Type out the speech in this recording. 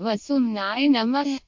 वसुमनाय नमः